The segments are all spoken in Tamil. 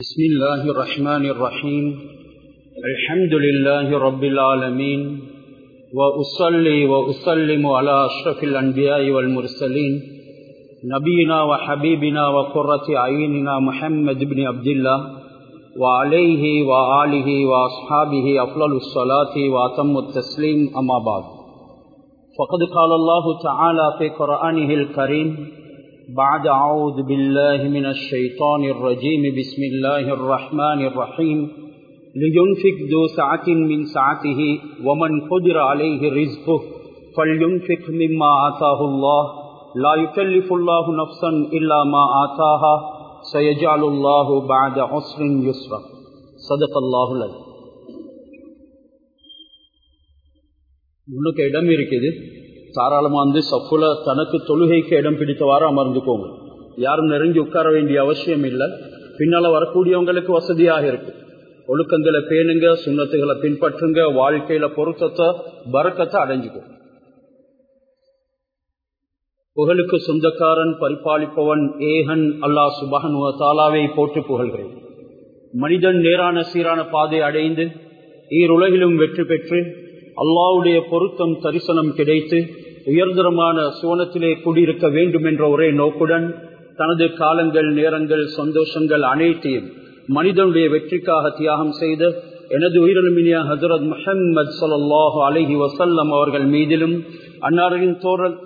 بسم الله الرحمن الرحيم. الحمد لله رب العالمين. وأصلي وأسلم على أشرف الأنبياء والمرسلين. نبينا وحبيبنا وقرة عيننا محمد بن عبد الله. وعليه وآله وأصحابه أفضل الصلاة وأتم التسليم أما بعد. فقد قال الله تعالى في قرآنه الكريم بعد أعوذ بالله من الشيطان الرجيم بسم الله الرحمن الرحيم لينفق ذو سعة من سعته ومن قدر عليه رزقه فلينفق مما آتاه الله لا يكلف الله نفسا إلا ما آتاها سيجعل الله بعد عسر يسرا صدق الله العظيم முன்னுக்கு இடம் இருக்குது தாராளமா வந்து சப்புல தனக்கு தொழுகைக்கு இடம் பிடித்தவாறு அமர்ந்துக்கோங்க. யாரும் நெருங்கி உட்கார வேண்டிய அவசியம் இல்லை. பின்னால வரக்கூடியவங்களுக்கு வசதியாக இருக்கு ஒழுக்கங்களை பேணுங்க சுண்ணத்துகளை பின்பற்றுங்க வாழ்க்கையில பொருத்தத்தை பறக்கத்தை அடைஞ்சுக்கும் புகழுக்கு சொந்தக்காரன் பரிபாலிப்பவன் ஏகன் அல்லா சுபகன் தாலாவை போட்டு புகழ்கிறேன். மனிதன் நேரான சீரான பாதை அடைந்து ஈருலகிலும் வெற்றி பெற்று அல்லாவுடைய பொருத்தம் தரிசனம் கிடைத்து உயர்தரமான சுவனத்திலே குடியிருக்க வேண்டும் என்ற ஒரே நோக்குடன் தனது காலங்கள் நேரங்கள் சந்தோஷங்கள் அனைத்தையும் மனிதனுடைய வெற்றிக்காக தியாகம் செய்த எனது உயிரிழமினியா ஹசரத் முஹம்மது சல்லாஹு அலஹி வசல்லம் அவர்கள் மீதிலும் அன்னாரின்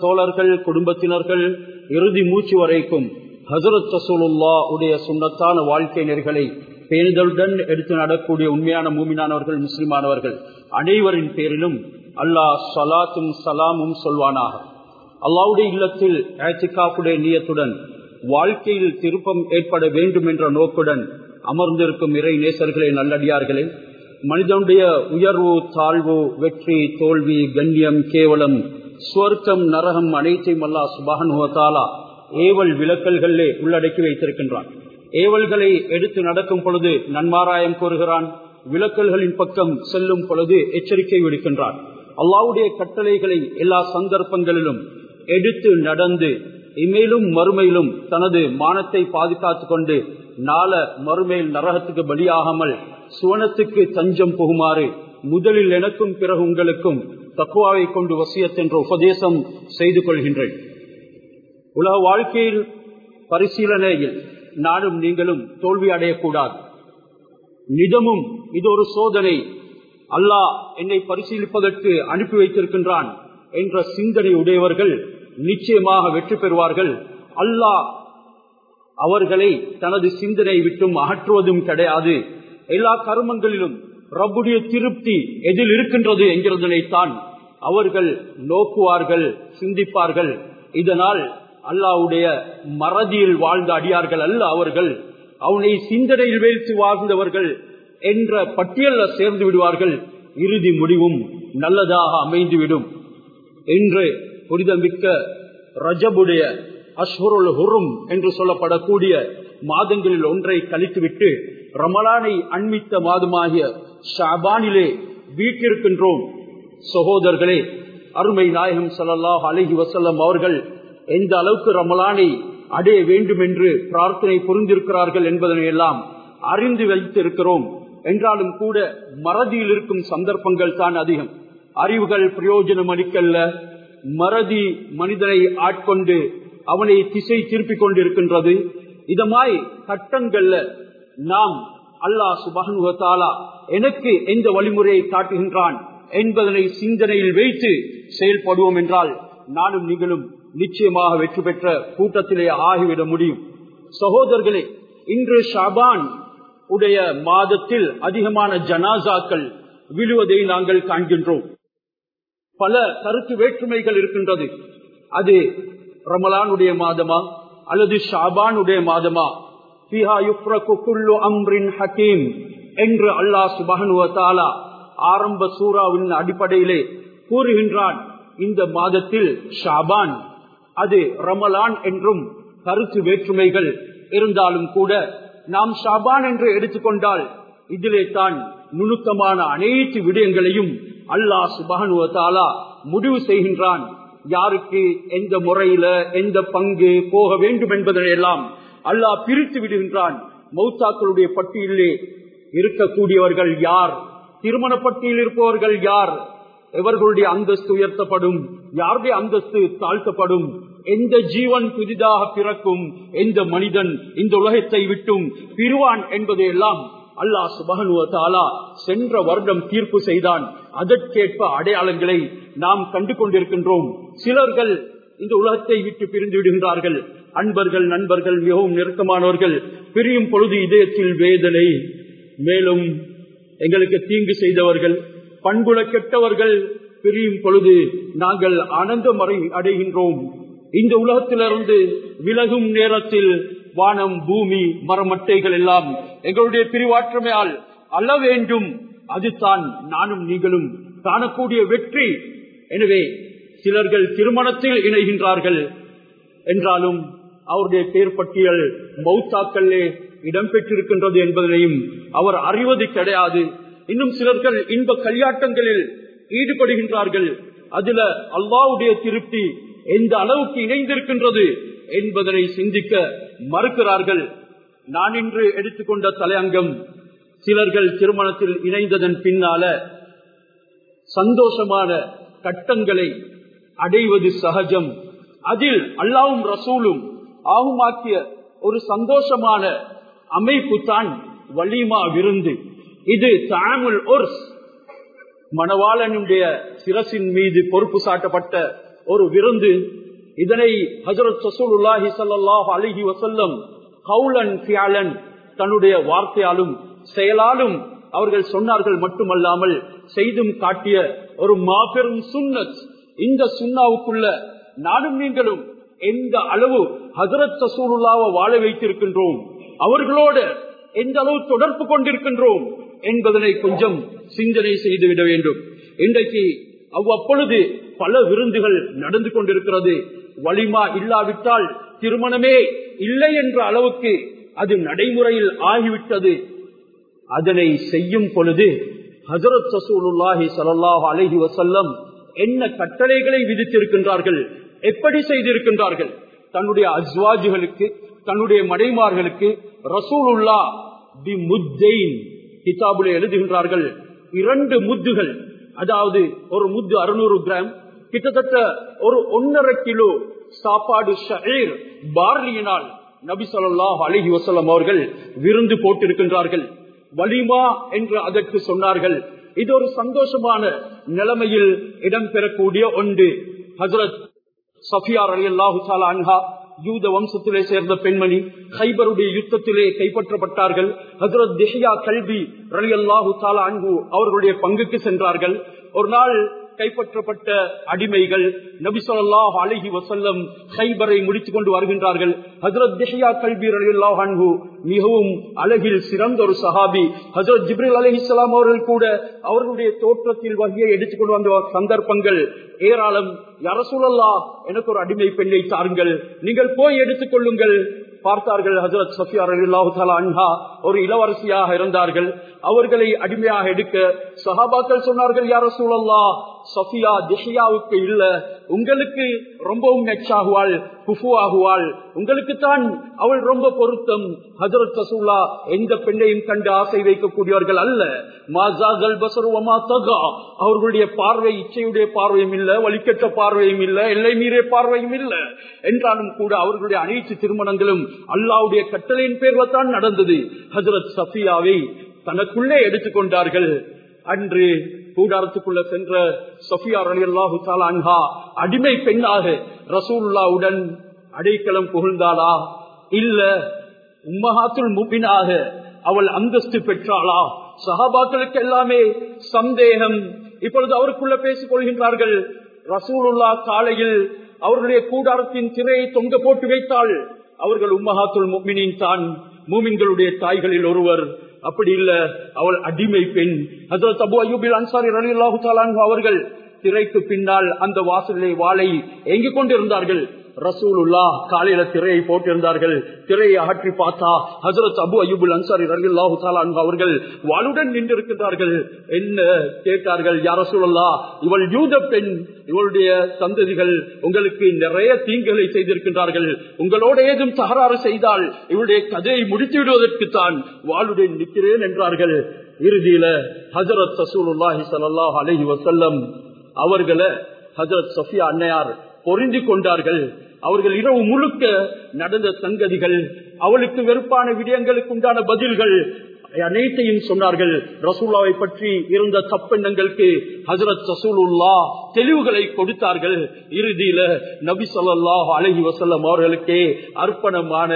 தோழர்கள் குடும்பத்தினர்கள் இறுதி மூச்சு வரைக்கும் ஹசரத் ரசூலுல்லா உடைய சுண்ணத்தான வாழ்க்கை நெறிகளை பேணுதலுடன் எடுத்து நடக்கூடிய உண்மையான மூமினானவர்கள் முஸ்லிமானவர்கள் அனைவரின் பேரிலும் அல்லாஹ் சலாத்தும் சலாமும் சொல்வானாக. அல்லாவுடைய இல்லத்தில் ஏத்திகாப்புடைய நீயத்துடன் வாழ்க்கையில் திருப்பம் ஏற்பட வேண்டும் என்ற நோக்குடன் அமர்ந்திருக்கும் இறை நேசர்களே நல்லடியார்களே மனிதனுடைய உயர்வு தாழ்வு வெற்றி தோல்வி கண்ணியம் கேவலம் சுவர்க்கம் நரகம் அனைத்தையும் அல்லா சுபானுவத்தாலா ஏவல் விளக்கல்களே உள்ளடக்கி வைத்திருக்கின்றான். ஏவல்களை எடுத்து நடக்கும் பொழுது நன்மாராயம் கூறுகிறான். விளக்கல்களின் பக்கம் செல்லும் பொழுது எச்சரிக்கை விடுக்கின்றான். அல்லாவுடைய கட்டளைகளை எல்லா சந்தர்ப்பங்களிலும் எடுத்து நடந்து இமேலும் மறுமையிலும் தனது மானத்தை பாதுகாத்து கொண்டு நாள மறுமையில் நரகத்துக்கு பலியாகாமல் சுவனத்துக்கு தஞ்சம் புகுமாறு முதலில் எனக்கும் பிறகு உங்களுக்கும் தக்குவாவை கொண்டு வசியத் என்ற உபதேசம் செய்து கொள்கின்றேன். உலக வாழ்க்கையில் பரிசீலனையில் நானும் நீங்களும் தோல்வி அடையக்கூடாது. நிதமும் இது ஒரு சோதனை. அல்லாஹ் என்னை பரிசீலிப்பதற்கு அனுப்பி வைத்திருக்கின்றான் என்ற சிந்தனை உடையவர்கள் நிச்சயமாக வெற்றி பெறுவார்கள். அல்லாஹ் அவர்களை தனது சிந்தனை விட்டும் அகற்றுவதும் கிடையாது. எல்லா கருமங்களிலும் ரப்புடைய திருப்தி எதில் இருக்கின்றது என்கிறதனைத்தான் அவர்கள் நோக்குவார்கள் சிந்திப்பார்கள். இதனால் அல்லாவுடைய மறதியில் வாழ்ந்த அடியார்கள் அல்ல அவர்கள். அவனை சிந்தனையில் வைத்து வாழ்ந்தவர்கள் என்ற பட்டியலில் சேர்ந்து விடுவார்கள். இறுதி முடிவும் நல்லதாக அமைந்துவிடும். என்று புரிதமிக்க ரஜபுடைய அஸ்வருல் ஹுரும் என்று சொல்லப்படக்கூடிய மாதங்களில் ஒன்றை கழித்துவிட்டு ரமலானை அண்மித்த மாதமாகிய ஷாபானிலே வீட்டிருக்கின்றோம் சகோதரர்களே அருமை நாயகம் சல்லாஹ் அலஹி வசல்லம் அவர்கள் எந்த அளவுக்கு ரமலானை அடைய வேண்டும் என்று பிரார்த்தனை புரிந்திருக்கிறார்கள் என்பதனை எல்லாம் அறிந்து வைத்திருக்கிறோம். என்றாலும் கூட மறதியில் இருக்கும் சந்தர்ப்பங்கள் தான் அதிகம். அறிவுகள் பிரயோஜனம் அளிக்கல்ல. மறதி மனிதனை ஆட்கொண்டு அவனை திசை திருப்பிக் கொண்டிருக்கின்றது. இதமாய் கட்டங்கள்ல நாம் அல்லாஹ் சுபகனுவத்தாலா எனக்கு எந்த வழிமுறையை காட்டுகின்றான் என்பதனை சிந்தனையில் வைத்து செயல்படுவோம் என்றால் நானும் நீங்களும் நிச்சயமாக வெற்றி பெற்ற கூட்டத்திலே ஆகிவிட முடியும். சகோதரர்களே இன்று ஷாபான் உடைய மாதத்தில் அதிகமான ஜனாசாக்கள் விழுவதை நாங்கள் காண்கின்றோம். பல கருத்து வேற்றுமைகள் இருக்கின்றது. அது ரமலானுடைய மாதமா அல்லது ஷாபானுடைய மாதமா? ஹக்கீம் என்று அல்லாஹ் சுபகனுவத்தாலா ஆரம்ப சூறாவின் அடிப்படையிலே கூறுகின்றான். இந்த மாதத்தில் ஷாபான் அது ரமலான் என்றும் கருத்து வேற்றுமைகள் இருந்தாலும் கூட நாம் ஷாபான் என்று எடுத்துக்கொண்டால் இதிலே தான் நுணுக்கமான அனைத்து விடயங்களையும் அல்லாஹ் சுபானுவத்தாலா முடிவு செய்கின்றான். யாருக்கு எந்த முறையில எந்த பங்கு போக வேண்டும் என்பதனையெல்லாம் அல்லாஹ் பிரித்து விடுகின்றான். மௌத்தாக்களுடைய பட்டியலிலே இருக்கக்கூடியவர்கள் யார்? திருமண பட்டியலில் இருப்பவர்கள் யார்? எவர்களுடைய அந்தஸ்து உயர்த்தப்படும்? யாருடைய அந்தஸ்து தாழ்த்தப்படும்? எந்த ஜீவன் புதிதாக பிறக்கும்? எந்த மனிதன் இந்த உலகத்தை விட்டும் பிரிவான் என்பதையெல்லாம் அல்லாஹ் சுபகனுவ தாலா சென்ற வருடம் தீர்ப்பு செய்தான். அதற்கேற்ப அடையாளங்களை நாம் கண்டு கொண்டிருக்கின்றோம். சிலர்கள் இந்த உலகத்தை விட்டு பிரிந்து விடுகின்றார்கள் அன்பர்கள் நண்பர்கள் மிகவும் நெருக்கமானவர்கள். பிரியும் பொழுது இதயத்தில் வேதனை மேலும் எங்களுக்கு தீங்கு செய்தவர்கள். பண்புல கெட்டவர்கள் பிரியும் பொழுது நாங்கள் ஆனந்தம் அடைகின்றோம். இந்த உலகத்திலிருந்து விலகும் நேரத்தில் வானம் பூமி மரமட்டைகள் எல்லாம் எங்களுடைய பிரிவாற்றமையால் அல்ல வேண்டும். அதுதான் நானும் நீங்களும் காணக்கூடிய வெற்றி. எனவே சிலர்கள் திருமணத்தில் இணைகின்றார்கள். என்றாலும் அவருடைய பெயர் பட்டியல் மௌத்தாக்கல்லே இடம்பெற்றிருக்கின்றது என்பதனையும் அவர் அறிவது கிடையாது. இன்னும் சிலர்கள் இன்ப கல்யாட்டங்களில் ஈடுபடுகின்றார்கள். அதுல அல்லாவுடைய திருப்தி எந்த அளவுக்கு இணைந்திருக்கின்றது என்பதனை சிந்திக்க மறுக்கிறார்கள். நான் இன்று எடுத்துக்கொண்ட தலையங்கம் சிலர்கள் திருமணத்தில் இணைந்ததன் பின்னால சந்தோஷமான கட்டங்களை அடைவது சகஜம். அதில் அல்லாவும் ரசூலும் ஆகுமாக்கிய ஒரு சந்தோஷமான அமைப்பு தான் வலிமா விருந்து. இது தாமுல் ஒர்ஸ் மணவாளனுடைய சிரசின் மீது பொறுப்பு சாட்டப்பட்ட ஒரு விருந்து. இதனை ஹசரத் சசூலுல்லாஹி சல்லாஹ் அலிஹி வசல்லம் கவுலன் ஃபியாலன் தன்னுடைய வார்த்தையாலும் செயலாலும் அவர்கள் சொன்னார்கள் மட்டுமல்லாமல் செய்தும் காட்டிய ஒரு மாபெரும் சுன்னத். இந்த சுண்ணாவுக்குள்ள நானும் நீங்களும் எந்த அளவு ஹசரத் சசூலுல்லாவை வாழ வைத்திருக்கின்றோம்? அவர்களோடு எந்த அளவு தொடர்பு கொண்டிருக்கின்றோம்? என்பதனை கொஞ்சம் சிந்தனை செய்துவிட வேண்டும். இன்றைக்கு அவ்வப்பொழுது பல விருந்துகள் நடந்து கொண்டிருக்கிறது. வலிமா இல்லாவிட்டால் திருமணமே இல்லை என்ற அளவுக்கு அது நடைமுறையில் ஆகிவிட்டது. அதனை செய்யும் பொழுது ஹசரத் சசூலுல்லாஹி சலல்லாஹ் அலஹி வசல்லம் என்ன கட்டளைகளை விதித்திருக்கின்றார்கள் எப்படி செய்திருக்கின்றார்கள்? தன்னுடைய அஸ்வாஜுகளுக்கு தன்னுடைய மடைமார்களுக்கு ரசூலுல்லா தி முத்தெயின் கிதாபுல எழுதுகின்றார்கள். இரண்டு முத்துகள் அதாவது ஒரு முத்து அறுநூறு கிராம் கிட்டத்தட்ட ஒரு ஒன்னரை கிலோ சாப்பாடு ஷஹீர் பார்லியினால் நபி சொல்லாஹ் அலஹி வசலம் அவர்கள் விருந்து போட்டிருக்கின்றார்கள். வலிமா என்று அதற்கு சொன்னார்கள். இது ஒரு சந்தோஷமான நிலைமையில் இடம்பெறக்கூடிய ஒன்று. ஹசரத் சஃபியார் அலி அல்லாஹு அன்ஹா யூத வம்சத்திலே சேர்ந்த பெண்மணி ஹைபருடைய யுத்தத்திலே கைப்பற்றப்பட்டார்கள். ஹசரத் திஹியா கல்வி ரலி அல்லாஹு அன்பு அவர்களுடைய பங்குக்கு சென்றார்கள். ஒரு நாள் கைப்பற்றப்பட்ட அடிமைகள் நபி அழகி வசல்லம் ஹைபரை முடித்துக் கொண்டு வருகின்றார்கள். ஹசரத் திஹியா கல்வி ரலி அன்பு மிகவும் அழகில் சிறந்த ஒரு சஹாபி. ஹசரத் ஜிப்ரில் அலி இஸ்லாம் அவர்கள் கூட அவர்களுடைய தோற்றத்தில் வகையை எடுத்துக்கொண்டு வந்த சந்தர்ப்பங்கள். ஏராளம். யரசூலல்லா எனக்கு ஒரு அடிமை பெண்ணை தாருங்கள். நீங்கள் போய் எடுத்துக் கொள்ளுங்கள். பார்த்தார்கள் ஹசரத் சஃபியார் அன்ஹா. ஒரு இளவரசியாக இருந்தார்கள். அவர்களை அடிமையாக எடுக்க சஹாபாக்கள் சொன்னார்கள் யார சூழல்லா சஃபியா திஷியாவுக்கு இல்ல. உங்களுக்கு ரொம்பவும் நெச்சாகுவாள் குஃபு ஆகுவாள் உங்களுக்கு தான் அவள் ரொம்ப பொருத்தம். ஹசரத் ரசூலா எந்த பெண்ணையும் கண்டு ஆசை வைக்கக்கூடியவர்கள் அல்ல. மாசாகல் பசருவமா தகா. அவர்களுடைய பார்வை இச்சையுடைய பார்வையும் இல்ல வலிக்கற்ற பார்வையும் இல்ல எல்லை மீறிய பார்வையும் இல்ல. என்றாலும் கூட அவர்களுடைய அனைத்து திருமணங்களும் அல்லாவுடைய கட்டளையின் பேர்ல தான் நடந்தது. ஹசரத் சஃபியாவை தனக்குள்ளே எடுத்துக்கொண்டார்கள் அன்று கூடாரத்துக்குள்ள சென்ற சஃபியா அலி அல்லாஹு அன்ஹா அடிமை பெண்ணாக ரசூல்லாவுடன் அடைக்கலம் புகழ்ந்தாளா? இல்ல உம்மஹாத்துல் முபினாக அவள் அந்தஸ்து பெற்றாளா? சஹாபாக்களுக்கு எல்லாமே சந்தேகம். இப்பொழுது அவருக்குள்ள பேசிக் கொள்கின்றார்கள். ரசூலுல்லா காலையில் அவர்களுடைய கூடாரத்தின் திரையை தொங்க போட்டு வைத்தாள். அவர்கள் உம்மஹாத்துல் முபினின் தான் மூமின்களுடைய தாய்களில் ஒருவர். அப்படி இல்ல. அவள் அடிமை பெண். அதோ அபு அயூபில் அன்சாரி அலி அவர்கள் திரைக்கு பின்னால் அந்த வாசலை வாளை எங்கு கொண்டிருந்தார்கள். ரசூலுல்லா காலையில திரையை போட்டிருந்தார்கள். திரையை அகற்றி பார்த்தா ஹசரத் அபு அயூபுல் அன்சாரி ரலியல்லாஹு தஆலா அவர்கள் வாளுடன் நின்றிருக்கிறார்கள் என்ன கேட்டார்கள்? யார் ரசூலுல்லா இவள் யூத பெண் இவளுடைய சந்ததிகள் உங்களுக்கு நிறைய தீங்குகளை செய்திருக்கின்றார்கள். உங்களோட ஏதும் தகராறு செய்தால் இவளுடைய கதையை முடித்து விடுவதற்கு தான் வாளுடன் நிற்கிறேன் என்றார்கள். இறுதியில ஹசரத் ரசூலுல்லாஹி ஸல்லல்லாஹு அலஹி வசல்லம் அவர்களை ஹசரத் சஃபியா அன்னையார் பொருந்தி கொண்டார்கள். அவர்கள் இரவு முழுக்க நடந்த சங்கதிகள் அவளுக்கு வெறுப்பான விடயங்களுக்கு உண்டான பதில்கள் அனைத்தையும் சொன்னார்கள். ரசூல்லாவை பற்றி இருந்த தப்பெண்ணங்களுக்கு ஹசரத் ரசூலுல்லா தெளிவுகளை கொடுத்தார்கள். இறுதியில நபி சொல்லாஹ் அலஹி வசல்லம் அவர்களுக்கே அர்ப்பணமான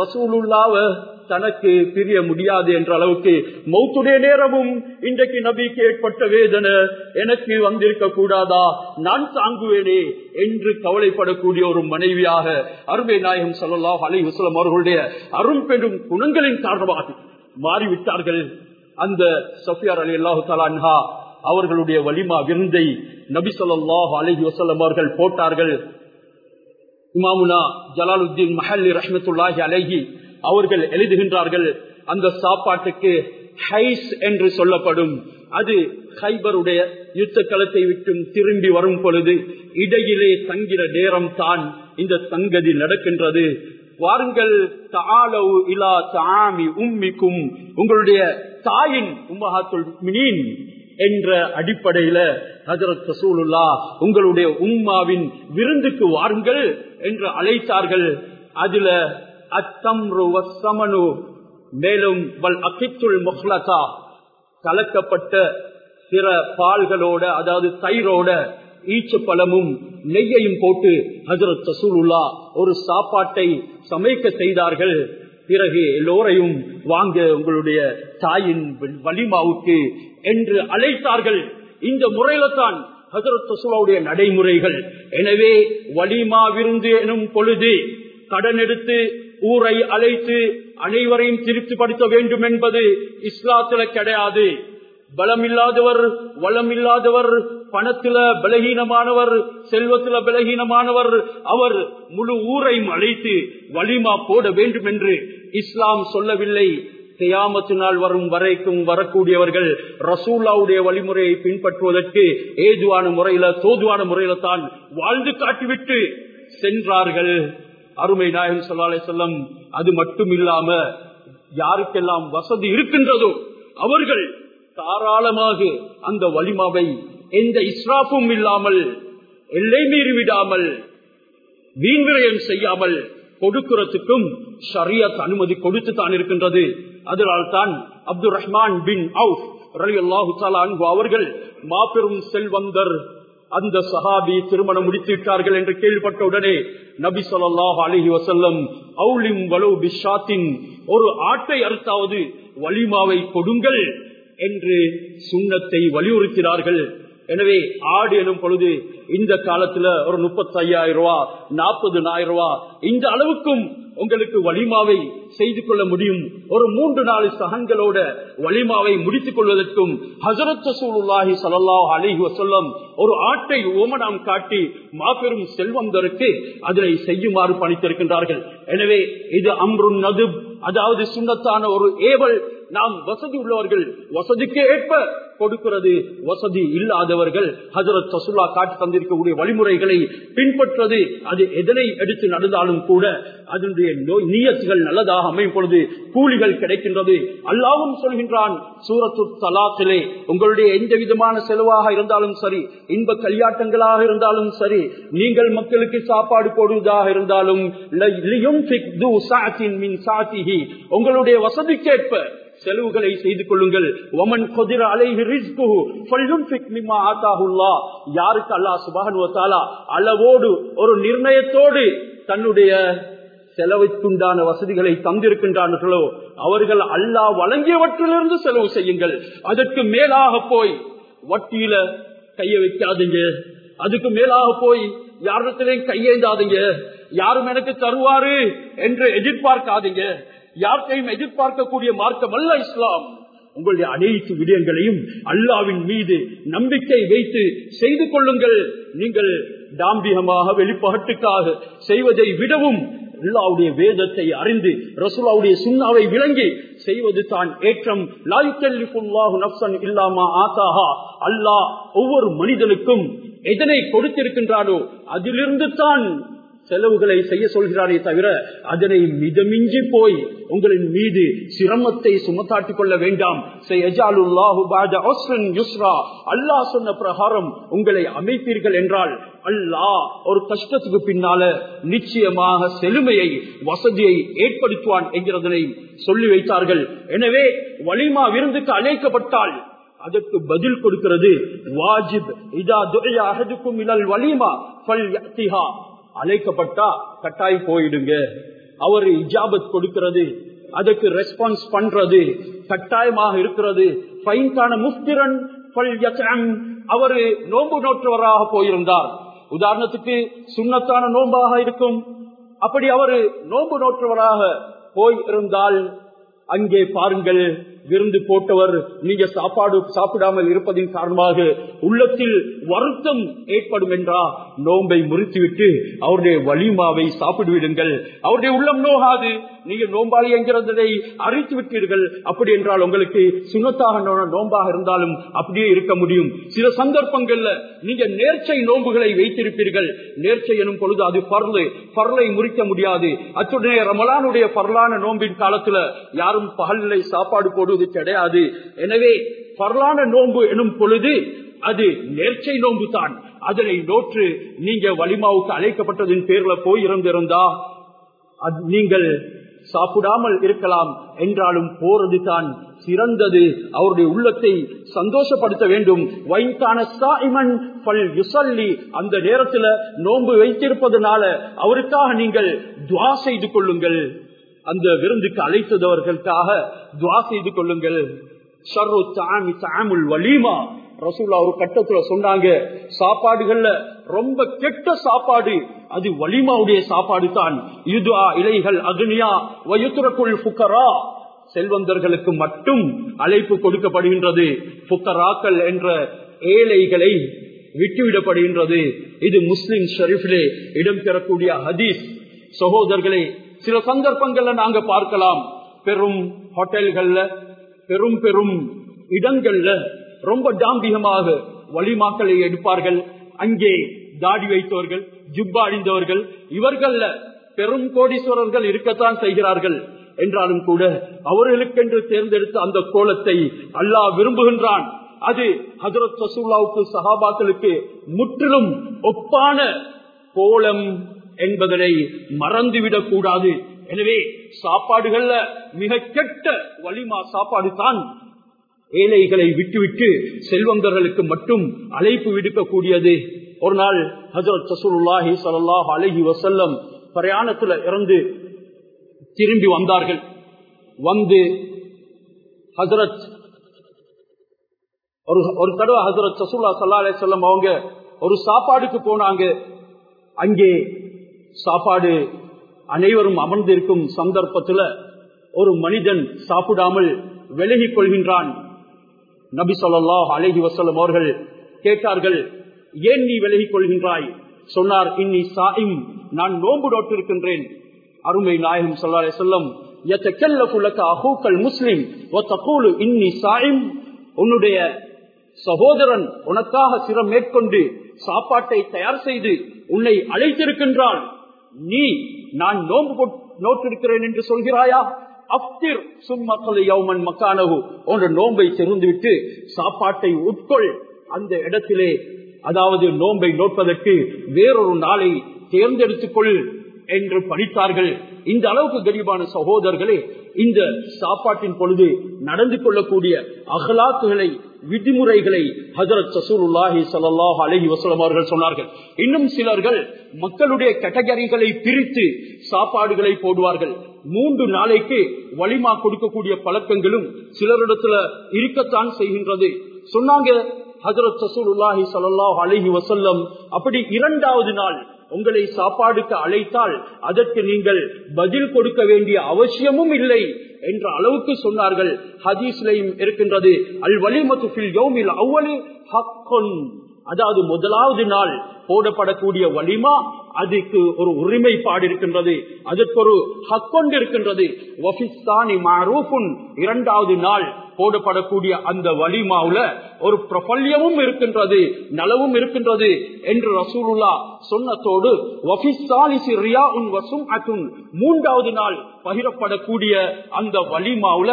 ரசூலுல்லாவை தனக்கு பிரிய முடியாது என்ற அளவுக்கு மௌத்துடைய நேரமும் இன்றைக்கு நபிக்கு ஏற்பட்ட வேதனை எனக்கு வந்திருக்க கூடாதா? நான் தாங்குவேனே என்று கவலைப்படக்கூடிய ஒரு மனைவியாக அருமை நாயகம் சொல்லலாம் அலை வசலம் அவர்களுடைய அரும் பெரும் குணங்களின் காரணமாக மாறிவிட்டார்கள். அந்த சஃபியார் அலி அல்லாஹு தலான்ஹா அவர்களுடைய வலிமா விருந்தை நபி சொல்லாஹ் அலஹி வசல்லம் அவர்கள் போட்டார்கள். இமாமுனா ஜலாலுத்தீன் மஹல்லி ரஹமத்துல்லாஹி அலஹி அவர்கள் எழுதுகின்றார்கள் அந்த சாப்பாட்டுக்கு ஹைஸ் என்று சொல்லப்படும். அது ஹைபருடைய யுத்த களத்தை விட்டும் திரும்பி வரும் பொழுது இடையிலே தங்கிற நேரம் தான் இந்த சங்கதி நடக்கின்றது. வாருங்கள் தாளவு இலா தாமி உம்மிக்கும் உங்களுடைய தாயின் உம்மஹாத்துல் மினீன் என்ற அடிப்படையில ஹசரத் ரசூலுல்லா உங்களுடைய உம்மாவின் விருந்துக்கு வாருங்கள் என்று அழைத்தார்கள். அதுல அத்தம்ரு வசமனு மேலும் வல் அகித்துல் முஹ்லதா கலக்கப்பட்ட சிற பால்களோட அதாவது தயிரோட ஈச்சு பழமும் நெய்யையும் போட்டு ஹசரத் சசூலுல்லா ஒரு சாப்பாட்டை சமைக்க செய்தார்கள். பிறகு எல்லோரையும் வாங்க உங்களுடைய தாயின் வலிமாவுக்கு என்று அழைத்தார்கள். இந்த முறையில தான் ஹசரத் சசூலாவுடைய நடைமுறைகள். எனவே வலிமா விருந்து எனும் பொழுது கடன் எடுத்து ஊரை அழைத்து அனைவரையும் திருப்திப்படுத்த வேண்டும் என்பது இஸ்லாத்துல கிடையாது. பலம் இல்லாதவர் வளம் இல்லாதவர் பணத்துல பலகீனமானவர் செல்வத்துல பலகீனமானவர் அவர் முழு ஊரையும் அழைத்து வலிமா போட வேண்டும் என்று இஸ்லாம் சொல்லவில்லை. கியாமத்து நாள் வரும் வரைக்கும் வரக்கூடியவர்கள் ரசூல்லாவுடைய வழிமுறையை பின்பற்றுவதற்கு ஏதுவான முறையில தோதுவான முறையில தான் வாழ்ந்து காட்டிவிட்டு சென்றார்கள். அருமை நாயகம் சொல்லாலே செல்லம் அது மட்டும் இல்லாம யாருக்கெல்லாம் வசதி இருக்கின்றதோ அவர்கள் தாராளமாக அந்த வலிமாவை எந்த இஸ்ராப்பும் இல்லாமல் எல்லை மீறி விடாமல் வீண்விரயம் செய்யாமல் கொடுக்கிறதுக்கும் ஷரியத் அனுமதி கொடுத்து தான் இருக்கின்றது. அதனால் தான் அப்துல் ரஹ்மான் பின் அவுஃப் ரலி அல்லாஹு அவர்கள் மாபெரும் செல்வந்தர் அந்த சஹாபி திருமணம் முடித்து விட்டார்கள் என்று கேள்விப்பட்ட உடனே நபி சொல்லாஹ் அலஹி வசல்லம் அவுலிம் வலு பிஷாத்தின் ஒரு ஆட்டை அறுத்தாவது வலிமாவை கொடுங்கள் என்று சுண்ணத்தை வலியுறுத்தினார்கள். எனவே ஆடு எனும் பொழுது இந்த காலத்துல ஒரு முப்பத்தி ஐயாயிரம் ரூபா நாற்பதுனாயிரம் ரூபா இந்த அளவுக்கும் உங்களுக்கு வலிமாவை செய்து கொள்ள முடியும். ஒரு மூன்று நாலு சகங்களோட வலிமாவை முடித்துக் கொள்வதற்கும் ஹசரத் சூலுல்லாஹி சல்லாஹ் அலிஹி வசல்லம் ஒரு ஆட்டை ஓமனாம் காட்டி மாபெரும் செல்வம் தருக்கு அதனை செய்யுமாறு பணித்திருக்கின்றார்கள். எனவே இது அம்ருன் நதுப் அதாவது சுண்ணத்தான ஒரு ஏவல் நாம் வசதி உள்ளவர்கள் வசதிக்கு ஏற்ப கொடுக்கிறது. வசதி இல்லாதவர்கள் ஹசரத் சசுல்லா காட்டி தந்திருக்கக்கூடிய வழிமுறைகளை பின்பற்றது அது எதனை எடுத்து நடந்தாலும் கூட அதனுடைய நீயத்துகள் நல்லதாக அமையும் பொழுது கூலிகள் கிடைக்கின்றது. அல்லாவும் சொல்கின்றான் சூரத்து தலாத்திலே உங்களுடைய எந்த விதமான செலவாக இருந்தாலும் சரி இன்ப கல்யாட்டங்களாக இருந்தாலும் சரி நீங்கள் மக்களுக்கு சாப்பாடு போடுவதாக இருந்தாலும் உங்களுடைய வசதிக்கேற்ப செலவுகளை செய்து கொள்ளுங்கள். ஒமன் கொதிர அலைஹி ரிஸ்குஹு ஃபல்யுன்ஃபிக் மிம்மா யாருக்கு அல்லாஹ் சுப்ஹானஹு வ தஆலா அளவோடு ஒரு நிர்ணயத்தோடு தன்னுடைய செலவுக்குண்டான வசதிகளை தந்திருக்கின்றார்களோ அவர்கள் அல்லாஹ் வழங்கியவற்றிலிருந்து செலவு செய்யுங்கள். அதற்கு மேலாக போய் வட்டியில கைய வைக்காதீங்க. அதுக்கு மேலாக போய் யாரிடத்திலையும் கையேந்தாதீங்க. யாரும் எனக்கு தருவாரு என்று எதிர்பார்க்காதீங்க. யார்கையும் எதிர்பார்க்கக்கூடிய மார்க்கம் அல்ல இஸ்லாம். உங்களுடைய அனைத்து விடயங்களையும் அல்லாவின் மீது நம்பிக்கை வைத்து செய்து கொள்ளுங்கள். நீங்கள் தாம்பிகமாக வெளிப்பாட்டுக்காக செய்வதை விடவும் அல்லாவுடைய வேதத்தை அறிந்து ரசுல்லாவுடைய சுண்ணாவை விளங்கி செய்வது தான் ஏற்றம். இல்லாமா ஆத்தாஹா. அல்லாஹ் ஒவ்வொரு மனிதனுக்கும் எதனை கொடுத்திருக்கின்றானோ அதிலிருந்து தான் செலவுகளை செய்ய சொல்கிறாரே தவிர அதனை மிதமிஞ்சி போய் உங்களின் மீது சிரமத்தை சுமத்தாட்டிக் கொள்ள வேண்டாம். அல்லாஹ் சொன்ன பிரகாரம் உங்களை அமைப்பீர்கள் என்றால் அல்லாஹ் ஒரு கஷ்டத்துக்கு பின்னால நிச்சயமாக செழுமையை வசதியை ஏற்படுத்துவான் என்கிறதனை சொல்லி வைத்தார்கள். எனவே வலிமா விருந்துக்கு அழைக்கப்பட்டால் அதற்கு பதில் கொடுக்கிறது வாஜிப் இதா துரையா அகதுக்கும் இழல் வலிமா பல் அழைக்கப்பட்டா கட்டாயம் போயிடுங்க. அவர் இஜாபத் கொடுக்கிறது அதுக்கு ரெஸ்பான்ஸ் பண்றது கட்டாயமாக இருக்கிறது. பைன்கான முஸ்திரன் அவரு நோன்பு நோற்றவராக போயிருந்தார். உதாரணத்துக்கு சுண்ணத்தான நோன்பாக இருக்கும். அப்படி அவரு நோன்பு நோற்றவராக போய் இருந்தால் அங்கே பாருங்கள் விருந்து போட்டவர் நீங்க சாப்பாடு சாப்பிடாமல் இருப்பதின் காரணமாக உள்ளத்தில் வருத்தம் ஏற்படும் என்றா? நோன்பை முறித்துவிட்டு அவருடைய வலிமாவை சாப்பிடுவிடுங்கள். அவருடைய உள்ளம் நோகாது. நீங்க நோம்பாளி என்கிறதை அறித்து விட்டீர்கள். அப்படி என்றால் உங்களுக்கு சுனத்தாக நோம்பாக இருந்தாலும் அப்படியே இருக்க முடியும். சில சந்தர்ப்பங்கள்ல நீங்க நேர்ச்சை நோன்புகளை வைத்திருப்பீர்கள். நேர்ச்சை எனும் பொழுது அது பர்லு. பர்லை முறிக்க முடியாது. அத்துடைய ரமலானுடைய பர்லான நோம்பின் காலத்துல யாரும் பகல்நிலை சாப்பாடு போடுவது கிடையாது. எனவே பரலான நோன்பு எனும் பொழுது அது நேர்ச்சை நோன்பு தான். அதனை நோற்று நீங்க வலிமாவுக்கு அழைக்கப்பட்டதின் பேர்ல போயிருந்திருந்தா நீங்கள் சாப்பிடாமல் இருக்கலாம். என்றாலும் போறது தான் சிறந்தது. அவருடைய உள்ளத்தை சந்தோஷப்படுத்த வேண்டும். பல் அந்த நேரத்தில் நோன்பு வைத்திருப்பதனால அவருக்காக நீங்கள் துவா செய்து கொள்ளுங்கள். அந்த விருந்துக்கு அழைத்ததவர்களுக்காக துவா செய்து கொள்ளுங்கள். ஷர்ரு தாமி தாமுல் வலிமா. ரசூல்லா ஒரு கட்டத்துல சொன்னாங்க சாப்பாடுகள்ல ரொம்ப கெட்ட சாப்பாடு அது வலிமாவுடைய சாப்பாடு தான். இதுஆ இலைகள் அக்னியா வயுத்துரக்குள் புக்கரா செல்வந்தர்களுக்கு மட்டும் அழைப்பு கொடுக்கப்படுகின்றது. புக்கராக்கள் என்ற ஏழைகளை விட்டுவிடப்படுகின்றது. இது முஸ்லிம் ஷெரீஃபிலே இடம்பெறக்கூடிய ஹதீஸ். சகோதரர்களே சில சந்தர்ப்பங்கள்ல நாங்க பார்க்கலாம். பெரும் ஹோட்டல்கள்ல பெரும் பெரும் இடங்கள்ல ரொம்ப டாம்பிகமாக வழிமாக்களை எடுப்பார்கள். அங்கே தாடி வைத்தவர்கள் ஜிப்பா அணிந்தவர்கள் இவர்கள்ல பெரும் கோடீஸ்வரர்கள் இருக்கத்தான் செய்கிறார்கள். என்றாலும் கூட அவர்களுக்கென்று தேர்ந்தெடுத்த அந்த கோலத்தை அல்லாஹ் விரும்புகின்றான். அது ஹசரத் சசூல்லாவுக்கு சஹாபாக்களுக்கு முற்றிலும் ஒப்பான கோலம் என்பதனை மறந்துவிடக் கூடாது எனவே சாப்பாடுகள்ல மிக கெட்ட வலிமா சாப்பாடு தான். ஏழைகளை விட்டுவிட்டு செல்வந்தர்களுக்கு மட்டும் அழைப்பு விடுக்கக்கூடியது. ஒரு நாள் ஹசரத் சசூல்லாஹி சல்லாஹ் அலஹி வசல்லம் பிரயாணத்துல இறந்து திரும்பி வந்தார்கள். வந்து ஹசரத் ஒரு ஒரு தடவை ஹசரத் சசூல்லா சல்லா அலி சொல்லம் அவங்க ஒரு சாப்பாடுக்கு போனாங்க. அங்கே சாப்பாடு அனைவரும் அமர்ந்திருக்கும் சந்தர்ப்பத்துல ஒரு மனிதன் சாப்பிடாமல் விலகிக் கொள்கின்றான். நபி சொல்லாஹ் அலஹி வசலம் அவர்கள் கேட்டார்கள் ஏன் நீ விலகிக் கொள்கின்றாய்? சொன்னார் இன்னி சாயிம் நான் நோன்பு நோட்டிருக்கின்றேன் அருமை நாயகம் சொல்லா செல்லம் முஸ்லிம் இன்னி சாயும். உன்னுடைய சகோதரன் உனக்காக சிரம் மேற்கொண்டு சாப்பாட்டை தயார் செய்து உன்னை அழைத்திருக்கின்றான். நீ நான் நோன்பு நோட்டிருக்கிறேன் என்று சொல்கிறாயா? அப்திர் சும்மக்களை யௌமன் மக்கானகு போன்ற நோன்பை திறந்துவிட்டு சாப்பாட்டை உட்கொள். அந்த இடத்திலே அதாவது நோன்பை நோட்பதற்கு வேறொரு நாளை தேர்ந்தெடுத்துக் கொள் என்று படித்தார்கள். இந்த அளவுக்கு கரிபான சகோதரர்களே இந்த சாப்பாட்டின் பொழுது நடந்து கொள்ளக்கூடிய அகலாக்குகளை விதிமுறைகளை ஹசரத் சசூலுல்லாஹி சல்லாஹ் அலஹி வசலம் அவர்கள் சொன்னார்கள். இன்னும் சிலர்கள் மக்களுடைய கேட்டகரிகளை பிரித்து சாப்பாடுகளை போடுவார்கள். மூன்று நாளைக்கு வலிமா கொடுக்கக்கூடிய பழக்கங்களும் சிலரிடத்துல இருக்கத்தான் செய்கின்றது. சொன்னாங்க ஹசரத் சசூலுல்லாஹி சல்லாஹ் அலஹி வசல்லம் அப்படி இரண்டாவது நாள் உங்களை சாப்பாடுக்கு அழைத்தால் அதற்கு நீங்கள் பதில் கொடுக்க வேண்டிய அவசியமும் இல்லை என்ற அளவுக்கு சொன்னார்கள். ஹதீஸ்லையும் இருக்கின்றது. அல் வலிமத்து அவ்வளி அதாவது முதலாவது நாள் போடப்படக்கூடிய வலிமா அதுக்கு ஒரு உரிமைப்பாடு இருக்கின்றது. அதற்கு ஒரு ஹக்கொண்டு இருக்கின்றது. இரண்டாவது நாள் போடப்படக்கூடிய அந்த வலிமாவுல ஒரு பிரபல்யமும் இருக்கின்றது நலவும் இருக்கின்றது என்று ரசூலுல்லா சொன்னதோடு மூன்றாவது நாள் பகிரப்படக்கூடிய அந்த வலிமாவுல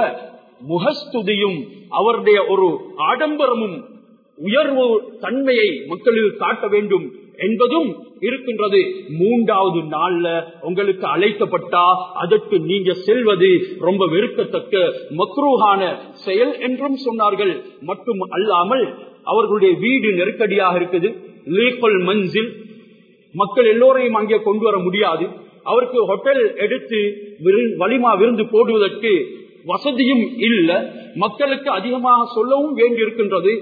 முகஸ்துதியும் அவருடைய ஒரு ஆடம்பரமும் உயர்வு தன்மையை மக்களுக்கு காட்ட வேண்டும் என்பதும் இருக்கின்றது. மூன்றாவது நாள்ல உங்களுக்கு அழைக்கப்பட்டா அதற்கு நீங்க செல்வது ரொம்ப வெறுக்கத்தக்க மக்ரூகான செயல் என்றும் சொன்னார்கள். மட்டும் அல்லாமல் அவர்களுடைய வீடு நெருக்கடியாக இருக்குது. லீக்கல் மஞ்சில் மக்கள் எல்லோரையும் அங்கே கொண்டு வர முடியாது. அவருக்கு ஹோட்டல் எடுத்து வலிமா விருந்து போடுவதற்கு வசதியும் இல்ல. மக்களுக்கு அதிகமாக சொல்லவும் வேண்டி இருக்கின்றது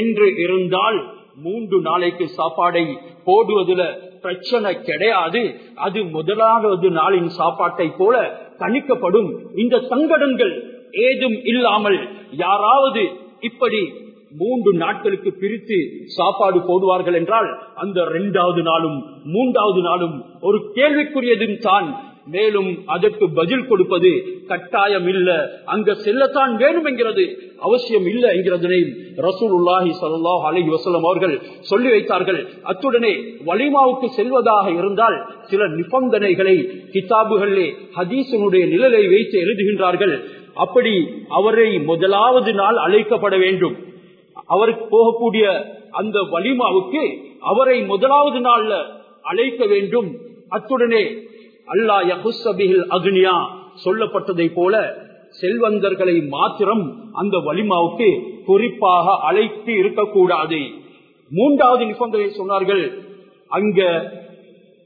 என்று இருந்தால் மூன்று நாளைக்கு சாப்பாடை போடுவதுல பிரச்சனை கிடையாது. அது முதலாவது நாளின் சாப்பாட்டை போல கணிக்கப்படும் இந்த சங்கடங்கள் ஏதும் இல்லாமல் யாராவது இப்படி மூன்று நாட்களுக்கு பிரித்து சாப்பாடு போடுவார்கள் என்றால் அந்த இரண்டாவது நாளும் மூன்றாவது நாளும் ஒரு கேள்விக்குரியதும் தான். மேலும் அதற்கு பதில் கொடுப்பது கட்டாயம் இல்ல அங்க செல்லத்தான் வேணும் என்கிறது அவசியம் இல்லை என்கிறதனை ரசூலுல்லாஹி சல்லாஹ் அலி வசலம் அவர்கள் சொல்லி வைத்தார்கள். அத்துடனே வலிமாவுக்கு செல்வதாக இருந்தால் சில நிபந்தனைகளை கிதாபுகளிலே ஹதீசனுடைய நிழலை வைத்து எழுதுகின்றார்கள். அப்படி அவரை முதலாவது நாள் அழைக்கப்பட வேண்டும். அவருக்கு போகக்கூடிய அந்த வலிமாவுக்கு அவரை முதலாவது நாள்ல அழைக்க வேண்டும். அத்துடனே அல்லா யகுசபிஹில் அக்னியா சொல்லப்பட்டதை போல செல்வந்தர்களை மாத்திரம் அந்த வலிமாவுக்கு குறிப்பாக அழைத்து இருக்கக்கூடாது. மூன்றாவது நிபந்தனை சொன்னார்கள். அங்க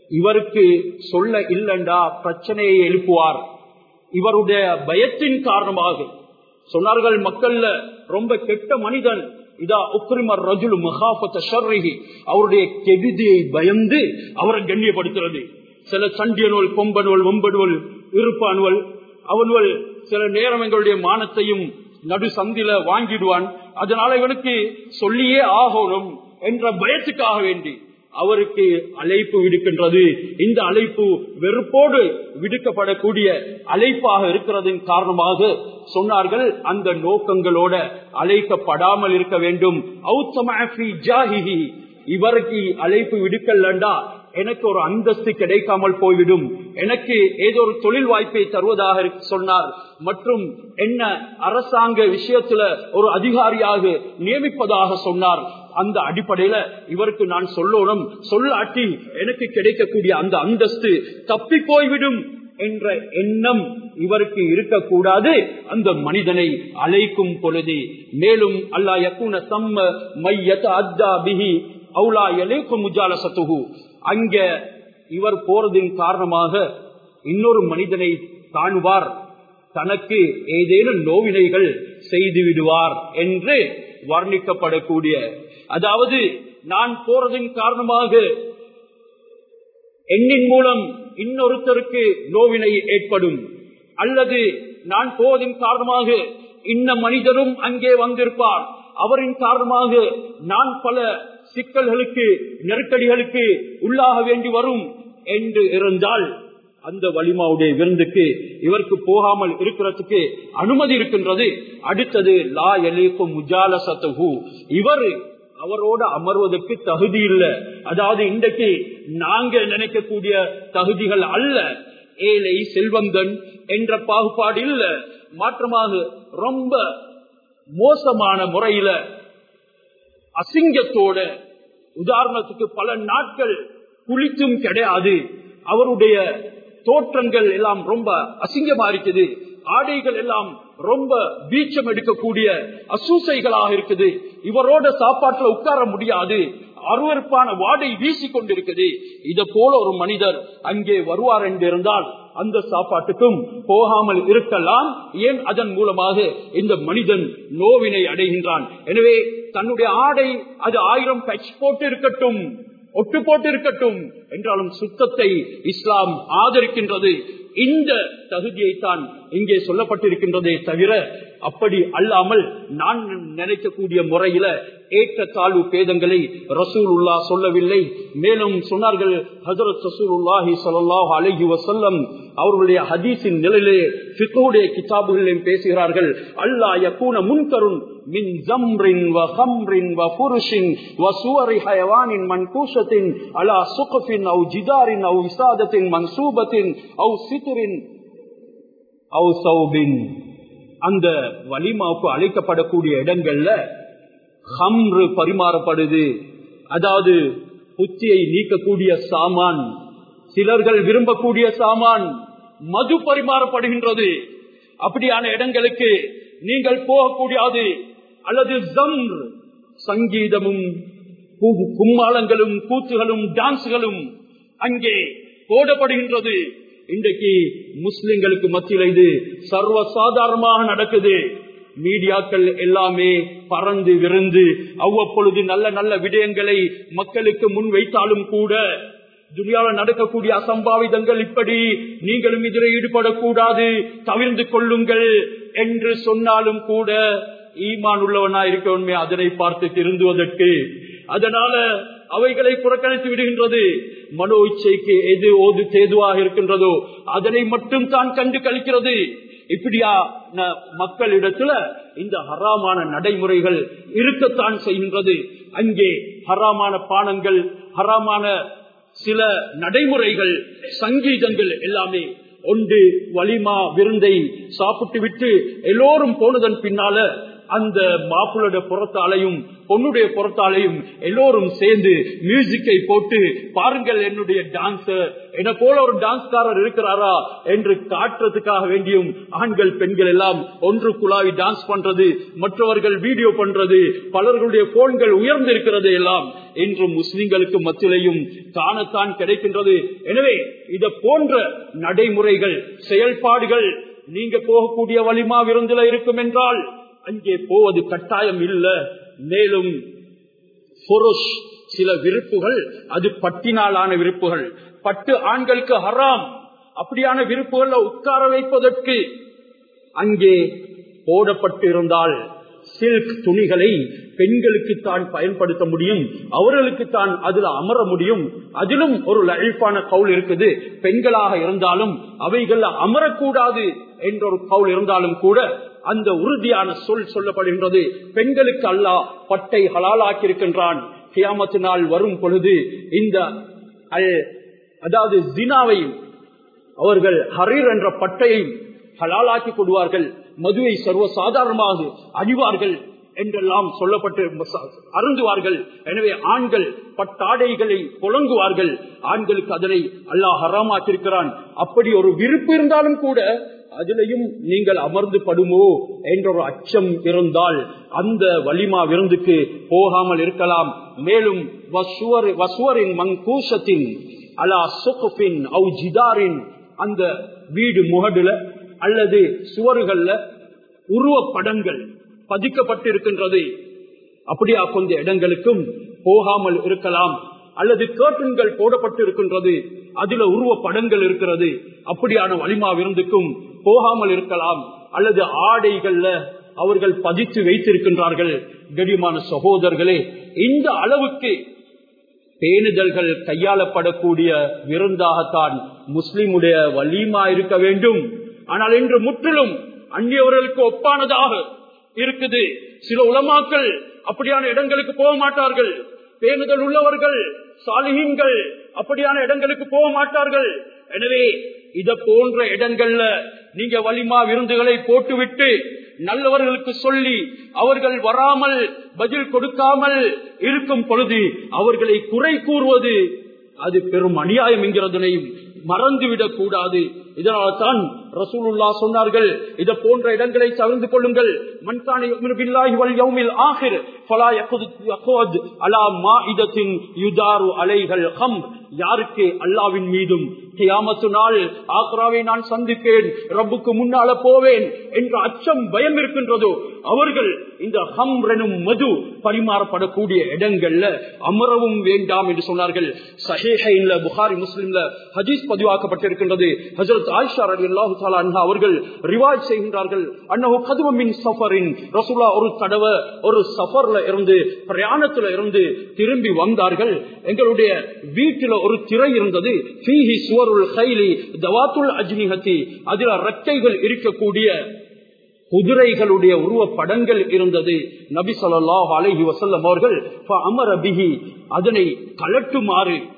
இவருக்கு சொல்ல இல்லண்டா பிரச்சனையை எழுப்புவார். இவருடைய பயத்தின் காரணமாக சொன்னார்கள் மக்கள்ல ரொம்ப கெட்ட மனிதன். இதா உக்ரிமர் ரஜுல் மகாபத்த அவருடைய கெவிதியை பயந்து அவரை கண்ணியப்படுத்துறது. சில சண்டியனுவல் கொம்பனுவல் வம்படுவல் இருப்பானுவல் அவனுவல் சில நேரம் எங்களுடைய மானத்தையும் நடு சந்தில வாங்கிடுவான். அதனால இவனுக்கு சொல்லியே ஆகணும் என்ற பயத்துக்காக வேண்டி அவருக்கு அழைப்பு விடுக்கின்றது. இந்த அழைப்பு வெறுப்போடு விடுக்கப்படக்கூடிய அழைப்பாக இருக்கிறதன் காரணமாக சொன்னார்கள். அந்த நோக்கங்களோட அழைக்கப்படாமல் இருக்க வேண்டும். இவருக்கு அழைப்பு விடுக்கலண்டா எனக்கு ஒரு அந்தஸ்து கிடைக்காமல் போய்விடும். எனக்கு ஏதோ ஒரு தொழில் வாய்ப்பை தருவதாக சொன்னார். மற்றும் என்ன அரசாங்க விஷயத்துல ஒரு அதிகாரியாக நியமிப்பதாக சொன்னார். அந்த அடிப்படையில இவருக்கு நான் சொல்லணும். சொல்லாட்டி எனக்கு கிடைக்கக்கூடிய அந்த அந்தஸ்து தப்பி போய்விடும் என்ற எண்ணம் இவருக்கு இருக்கக்கூடாது. அந்த மனிதனை அழைக்கும் பொழுது. மேலும் அல்லா யக்குன சம்ம மையத அத்தா பிஹி அவுலா எலேக்கும் முஜாலசத்துகு அங்க இவர் போறதின் காரணமாக இன்னொரு மனிதனை காணுவார். தனக்கு ஏதேனும் நோவினைகள் செய்து விடுவார் என்று வர்ணிக்கப்படக்கூடிய அதாவது நான் போறதின் காரணமாக எண்ணின் மூலம் இன்னொருத்தருக்கு நோவினை ஏற்படும் அல்லது நான் போவதின் காரணமாக இன்ன மனிதரும் அங்கே வந்திருப்பார். அவரின் காரணமாக நான் பல சிக்கல்களுக்கு நெருக்கடிகளுக்கு உள்ளாக வேண்டி வரும் என்று இருந்தால் அந்த வலிமாவுடைய விருந்துக்கு இவருக்கு போகாமல் இருக்கிறதுக்கு அனுமதி இருக்கின்றது. அடுத்தது லா எலிக்கும் முஜால இவர் அவரோட அமர்வதற்கு தகுதி இல்லை. அதாவது இன்றைக்கு நாங்க நினைக்கக்கூடிய தகுதிகள் அல்ல. ஏழை செல்வந்தன் என்ற பாகுபாடு இல்ல. மாற்றமாக ரொம்ப மோசமான முறையில அசிங்கத்தோட. உதாரணத்துக்கு பல நாட்கள் குளித்தும் கிடையாது. அவருடைய தோற்றங்கள் எல்லாம் ரொம்ப அசிங்கமா இருக்குது. ஆடைகள் எல்லாம் ரொம்ப பீச்சம் எடுக்கக்கூடிய அசூசைகளாக இருக்குது. இவரோட சாப்பாட்டுல உட்கார முடியாது. அருவறுப்பான வாடை வீசி கொண்டிருக்கிறது இதை போல ஒரு மனிதர் அங்கே வருவார் என்று இருந்தால் அந்த சாப்பாட்டுக்கும் போகாமல் இருக்கலாம். ஏன்? அதன் மூலமாக இந்த மனிதன் நோவினை அடைகின்றான். எனவே தன்னுடைய ஆடை அது ஆயிரம் பச் போட்டு இருக்கட்டும் ஒட்டு போட்டு இருக்கட்டும் என்றாலும் சுத்தத்தை இஸ்லாம் ஆதரிக்கின்றது. இந்த தகுதியை தான் இங்கே சொல்லப்பட்டிருக்கின்றதே தவிர அப்படி அல்லாமல் நான் நினைக்கக்கூடிய முறையில ஏற்ற தாழ்வு பேதங்களை ரசூல் உள்ளா சொல்லவில்லை. மேலும் சொன்னார்கள் ஹசரத் ரசூலுல்லாஹி ஸல்லல்லாஹு அலைஹி வஸல்லம் அவர்களுடைய ஹதீஸின் நிலையிலே ஃபிக்ஹுடைய கிதாபுகளிலும் பேசுகிறார்கள். அல்லாஹ் யகூன முன்கருன் மின் ஜம்ரின் வ வ ஃபுருஷின் வ சுவரி ஹயவானின் மன்கூஷத்தின் அலா சுக்ஃபின் அவு ஜிதாரின் அவு விசாதத்தின் மன்சூபத்தின் அவு சௌபின். அந்த வலிமாவுக்கு அழைக்கப்படக்கூடிய இடங்கள்ல ஹம்ரு பரிமாறப்படுது. அதாவது புத்தியை நீக்கக்கூடிய சாமான் சிலர்கள் விரும்பக்கூடிய சாமான் மது பரிமாறப்படுகின்றது. அப்படியான இடங்களுக்கு நீங்கள் போகக்கூடியது. அல்லது ஜம்ர் சங்கீதமும் கு- கும்மாளங்களும் கூத்துகளும் டான்ஸ்களும் அங்கே போடப்படுகின்றது. இன்றைக்கு முஸ்லிம்களுக்கு மத்தியில் இது சர்வ சாதாரணமாக நடக்குது. மீடியாக்கள் எல்லாமே பறந்து விருந்து அவ்வப்பொழுது நல்ல நல்ல விடயங்களை மக்களுக்கு முன் வைத்தாலும் கூட துனியாவில் நடக்கக்கூடிய அசம்பாவிதங்கள் இப்படி நீங்களும் இதில் ஈடுபடக்கூடாது தவிர்ந்து கொள்ளுங்கள் என்று சொன்னாலும் கூட ஈமான் உள்ளவனா இருக்கவன்மே அதனை பார்த்து திருந்துவதற்கு. அதனால அவைகளை புறக்கணித்து விடுகின்றது. மனோ இச்சைக்கு எது ஓது தேதுவாக இருக்கின்றதோ அதனை மட்டும் தான் கண்டு கழிக்கிறது இப்படியா மக்களிடத்துல இந்த ஹராமான நடைமுறைகள் இருக்கத்தான் செய்கின்றது. அங்கே ஹராமான பானங்கள் ஹராமான சில நடைமுறைகள் சங்கீதங்கள் எல்லாமே ஒன்று வலிமா விருந்தை சாப்பிட்டு விட்டு எல்லோரும் போனதன் பின்னால அந்த மாப்பிளோட புறத்தாலையும் பொண்ணுடைய புறத்தாலையும் எல்லோரும் சேர்ந்து மியூசிக்கை போட்டு பாருங்கள் என்னுடைய டான்சர் என போல ஒரு டான்ஸ்காரர் இருக்கிறாரா என்று காட்டுறதுக்காக வேண்டியும் ஆண்கள் பெண்கள் எல்லாம் ஒன்று குழாவி டான்ஸ் பண்றது மற்றவர்கள் வீடியோ பண்றது பலர்களுடைய போன்கள் உயர்ந்திருக்கிறது எல்லாம் இன்று முஸ்லிம்களுக்கு மத்தியிலையும் காணத்தான் கிடைக்கின்றது. எனவே இத போன்ற நடைமுறைகள் செயல்பாடுகள் நீங்க போகக்கூடிய வலிமா விருந்தில இருக்கும் என்றால் அங்கே போவது கட்டாயம் இல்லை. மேலும் சில விருப்புகள் அது பட்டினாலான விருப்புகள். பட்டு ஆண்களுக்கு ஹராம். அப்படியான விருப்புகளை உட்கார வைப்பதற்கு அங்கே போடப்பட்டு இருந்தால் சில்க் துணிகளை பெண்களுக்கு தான் பயன்படுத்த முடியும். அவர்களுக்கு தான் அதுல அமர முடியும். அதிலும் ஒரு அழிப்பான கவுல் இருக்குது. பெண்களாக இருந்தாலும் அவைகள் அமரக்கூடாது என்ற ஒரு கவுல் இருந்தாலும் கூட அந்த உறுதியான சொல் சொல்லப்படுகின்றது. பெண்களுக்கு அல்லாஹ் பட்டை ஹலாலாக்கி இருக்கின்றான் கியாமத்து நாள் வரும் பொழுது இந்த அதாவது ஜினாவையும் அவர்கள் ஹரீர் என்ற பட்டையை ஹலாலாக்கி கொள்வார்கள். மதுவை சர்வ சாதாரணமாக அணிவார்கள். என்றெல்லாம் சொல்லப்பட்டு அருந்துவார்கள். எனவே ஆண்கள் பட்டாடைகளை புழங்குவார்கள். ஆண்களுக்கு அதனை அல்லாஹ் ஹராமாக்கிருக்கிறான் அப்படி ஒரு விருப்பு இருந்தாலும் கூட அதிலையும் நீங்கள் அமர்ந்து படுமோ என்ற ஒரு அச்சம் இருந்தால் அந்த வலிமா விருந்துக்கு போகாமல் இருக்கலாம். மேலும் வசுவர் வசுவரின் மங்கூசத்தின் அலா சுகுபின் அவு ஜிதாரின் அந்த வீடு முகடுல அல்லது சுவர்கள்ல உருவப்படங்கள் பதிக்கப்பட்டிருக்கின்றது. அப்படியா கொஞ்ச இடங்களுக்கும் போகாமல் இருக்கலாம். அல்லது கேர்டன்கள் போடப்பட்டு இருக்கின்றது அதுல உருவ படங்கள் இருக்கிறது. அப்படியான வலிமா விருந்துக்கும் போகாமல் இருக்கலாம். அல்லது ஆடைகள்ல அவர்கள் பதித்து வைத்திருக்கின்றார்கள். கடிமான சகோதரர்களே இந்த அளவுக்கு பேணுதல்கள் கையாளப்படக்கூடிய விருந்தாகத்தான் முஸ்லிமுடைய வலிமா இருக்க வேண்டும். ஆனால் இன்று முற்றிலும் அந்நியவர்களுக்கு ஒப்பானதாக இருக்குது. சில உலமாக்கள் அப்படியான இடங்களுக்கு போக மாட்டார்கள். பேணுதல் உள்ளவர்கள் சாலிகங்கள் அப்படியான இடங்களுக்கு போக மாட்டார்கள். எனவே இத போன்ற இடங்கள்ல நீங்க வலிமா விருந்துகளை போட்டுவிட்டு நல்லவர்களுக்கு சொல்லி அவர்கள் வராமல் பதில் கொடுக்காமல் இருக்கும் பொழுது அவர்களை குறை கூறுவது அது பெரும் அநியாயம் என்கிறதனையும் மறந்துவிடக் கூடாது. இதனால் தான் ரசூலுல்லா சொன்னார்கள் இத போன்ற இடங்களை தவிர்த்து கொள்ளுங்கள். மன்கானி ஆகிர். அலைகள் ஹம் யாருக்கு அல்லாவின் மீதும் கியாமத்து நாள் ஆக்ராவை நான் சந்திப்பேன் ரப்புக்கு முன்னால போவேன் என்ற அச்சம் பயம் இருக்கின்றதோ. அவர்கள் இந்த ஹம்ரனும் மது பரிமாறப்படக்கூடிய இடங்கள்ல அமரவும் வேண்டாம் என்று சொன்னார்கள். சஹேஹைன்ல புகாரி முஸ்லிம்ல ஹதீஸ் பதிவாக்கப்பட்டிருக்கின்றது. ஹசரத் ஆயிஷா அல்லாஹு அவர்கள் செய்கின்றார்கள். அன்னஹு கதுவமின் சஃபரின். ரசூலா ஒரு தடவை ஒரு சஃபர்ல இருந்து பிரயாணத்துல இருந்து திரும்பி வந்தார்கள். எங்களுடைய வீட்டில ஒரு திரை இருந்தது. ஃபீஹி சுவருல் கைலி தவாத்துல் அஜ்னிஹத்தி. அதில் ரக்கைகள் இருக்கக்கூடிய குதிரைகளுடைய உருவ படங்கள் இருந்தது. நபி சொல்லாஹ் அலஹி வசல்லம் அவர்கள் அமர பிஹி அதனை கலட்டுமாறு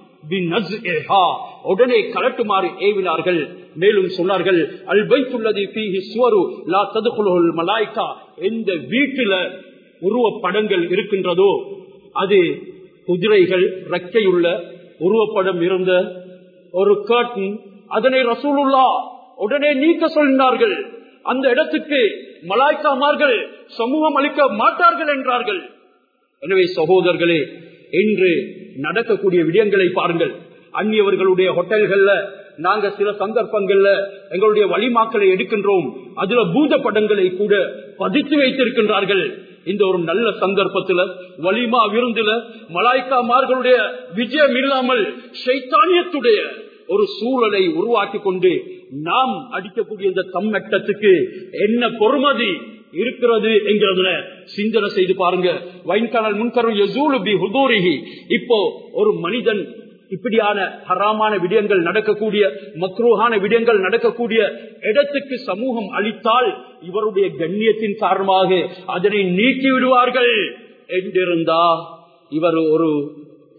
உடனே கலட்டுமாறு ஏவினார்கள். மேலும் சொன்னார்கள் அல் பைத்துள்ளது பீஹி சுவரு லா மலாய்கா. எந்த வீட்டில உருவ படங்கள் இருக்கின்றதோ அது குதிரைகள் ரக்கையுள்ள உருவப்படம் இருந்த ஒரு கர்டன் அதனை ரசூலுல்லா உடனே நீக்க சொல்லினார்கள். அந்த இடத்துக்கு மலாய்க்காமார்கள் சமூகம் அளிக்க மாட்டார்கள் என்றார்கள். எனவே சகோதரர்களே இன்று நடக்கக்கூடிய விடயங்களை பாருங்கள். அந்நியவர்களுடைய ஹோட்டல்கள்ல நாங்க சில சந்தர்ப்பங்கள்ல எங்களுடைய வழிமாக்களை எடுக்கின்றோம். அதுல பூத படங்களை கூட பதித்து வைத்திருக்கின்றார்கள். இந்த ஒரு நல்ல சந்தர்ப்பத்துல வலிமா விருந்துல மலாய்க்காமார்களுடைய விஜயம் இல்லாமல் சைத்தானியத்துடைய ஒரு சூழலை உருவாக்கி கொண்டு நாம் அடிக்கக்கூடிய இந்த தம்மட்டத்துக்கு என்ன பொறுமதி இருக்கிறது என்கிறதுல சிந்தனை செய்து பாருங்க. வைன்கானல் முன்கரு யசூலுபி ஹுதூரிஹி. இப்போ ஒரு மனிதன் இப்படியான ஹராமான விடயங்கள் நடக்கக்கூடிய மக்ரூஹான விடயங்கள் நடக்கக்கூடிய இடத்துக்கு சமூகம் அளித்தால் இவருடைய கண்ணியத்தின் காரணமாக அதனை நீக்கி விடுவார்கள். என்றிருந்தா இவர் ஒரு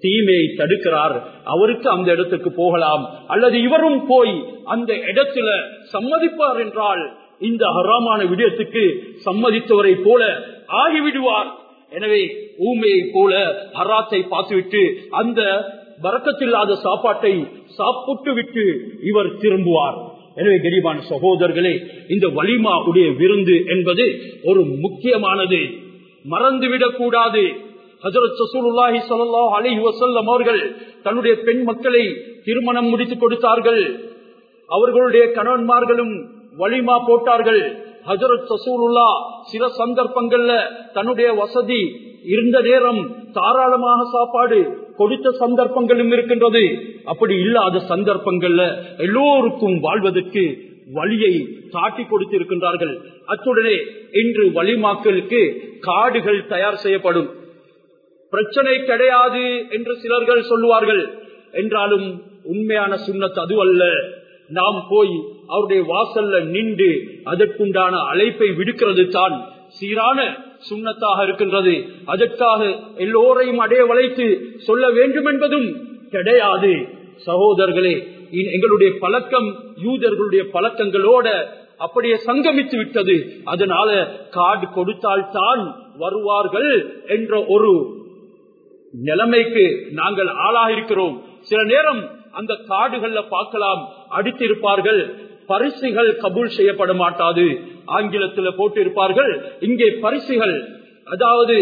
தீமையை தடுக்கிறார். அவருக்கு அந்த இடத்துக்கு போகலாம். அல்லது இவரும் போய் அந்த இடத்துல சம்மதிப்பார் என்றால் இந்த ஹராமான விடயத்துக்கு சம்மதித்தவரை போல ஆகிவிடுவார். எனவே ஊமையை போல ஹராத்தை பார்த்துவிட்டு அந்த பறக்கத்தில்லாத சாப்பாட்டை சாப்பிட்டு விட்டு இவர் திரும்புவார். எனவே கரிபான சகோதரர்களே இந்த வலிமா உடைய விருந்து என்பது ஒரு முக்கியமானது. மறந்துவிடக் கூடாது அவர்கள் தன்னுடைய பெண் மக்களை திருமணம் முடித்து கொடுத்தார்கள். அவர்களுடைய கணவன்மார்களும் வலிமா போட்டார்கள். ஹசரத் சசூலுல்லா சில சந்தர்ப்பங்கள்ல தன்னுடைய வசதி இருந்த நேரம் தாராளமாக சாப்பாடு கொடுத்த சந்தர்ப்பங்களும் இருக்கின்றது. அப்படி இல்லாத சந்தர்ப்பங்கள்ல எல்லோருக்கும் வாழ்வதற்கு வழியை காட்டி கொடுத்திருக்கின்றார்கள். அத்துடனே இன்று வழிமாக்களுக்கு காடுகள் தயார் செய்யப்படும். பிரச்சனை கிடையாது என்று சிலர்கள் சொல்லுவார்கள். என்றாலும் உண்மையான சுண்ணத் அது அல்ல. நாம் போய் அவருடைய வாசல்ல நின்று அதற்குண்டான அழைப்பை விடுக்கிறது தான் சீரான சுண்ணத்தாக இருக்கின்றது. அதற்காக எல்லோரையும் அடைய வளைத்து சொல்ல வேண்டும் என்பதும் கிடையாது. சகோதரர்களே எங்களுடைய பழக்கம் யூதர்களுடைய பழக்கங்களோட அப்படியே சங்கமித்து விட்டது. அதனால கார்டு கொடுத்தால் தான் வருவார்கள் என்ற ஒரு நிலைமைக்கு நாங்கள் ஆளாக இருக்கிறோம் சில நேரம் அந்த காடுகள்ல பார்க்கலாம். அடித்திருப்பார்கள். பரிசுகள் கபூல் செய்யப்பட மாட்டாது ஆங்கிலத்தில் போட்டு இருப்பார்கள் இங்கே பரிசுகள் அதாவது